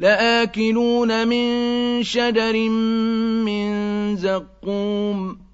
لآكلون من شجر من زقوم